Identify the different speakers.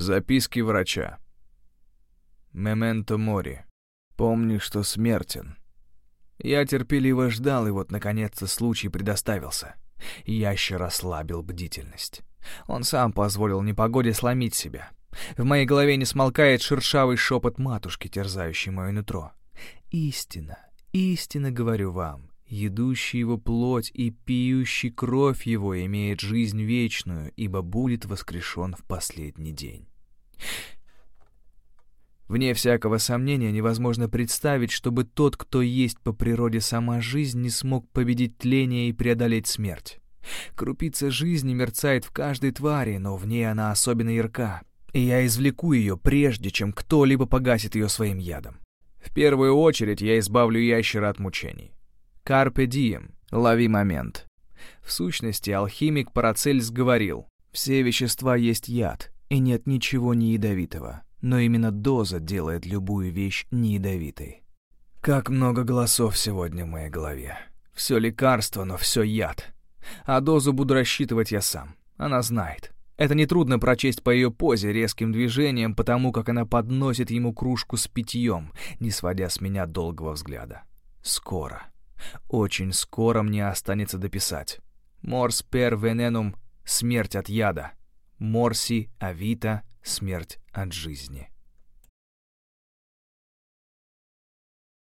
Speaker 1: Записки врача. Мементо мори. Помни, что смертен. Я терпеливо ждал, и вот, наконец-то, случай предоставился. Ящер ослабил бдительность. Он сам позволил непогоде сломить себя. В моей голове не смолкает шершавый шепот матушки, терзающий мое нутро. «Истина, истина, говорю вам, едущий его плоть и пьющий кровь его имеет жизнь вечную, ибо будет воскрешен в последний день». Вне всякого сомнения невозможно представить, чтобы тот, кто есть по природе сама жизнь, не смог победить тление и преодолеть смерть. Крупица жизни мерцает в каждой твари, но в ней она особенно ярка, и я извлеку ее, прежде чем кто-либо погасит ее своим ядом. В первую очередь я избавлю ящера от мучений. Карпе дием, лови момент. В сущности, алхимик Парацельс говорил, все вещества есть яд, и нет ничего не ядовитого но именно доза делает любую вещь неядовитой. Как много голосов сегодня в моей голове. Все лекарство, но все яд. А дозу буду рассчитывать я сам. Она знает. Это нетрудно прочесть по ее позе, резким движением, потому как она подносит ему кружку с питьем, не сводя с меня долгого взгляда. Скоро. Очень скоро мне останется дописать. Морс пер вененум — смерть от яда. Морси авита — смерть от жизни.